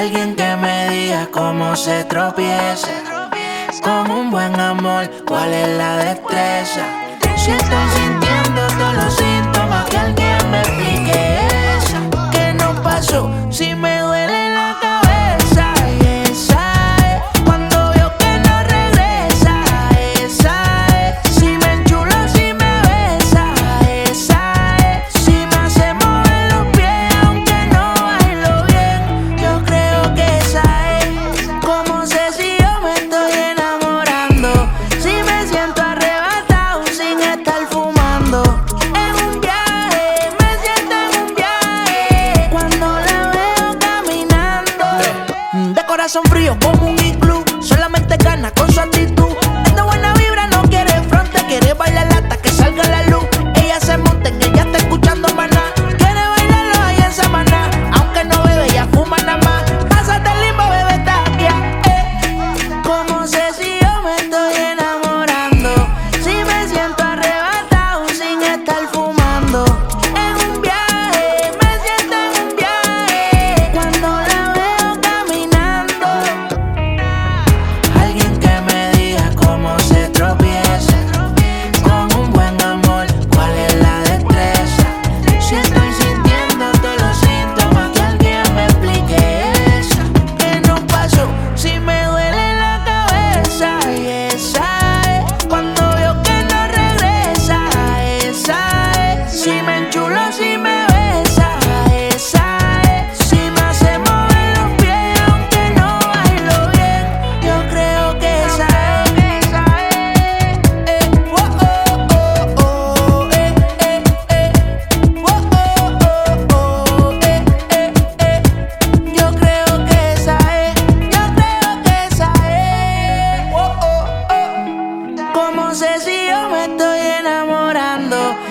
Alguien que me diga cómo se tropieza. Con un buen amor, ¿cuál es la destreza? Si entonces son fríos como un iglú. Solamente gana con su actitud. yo me estoy enamorando.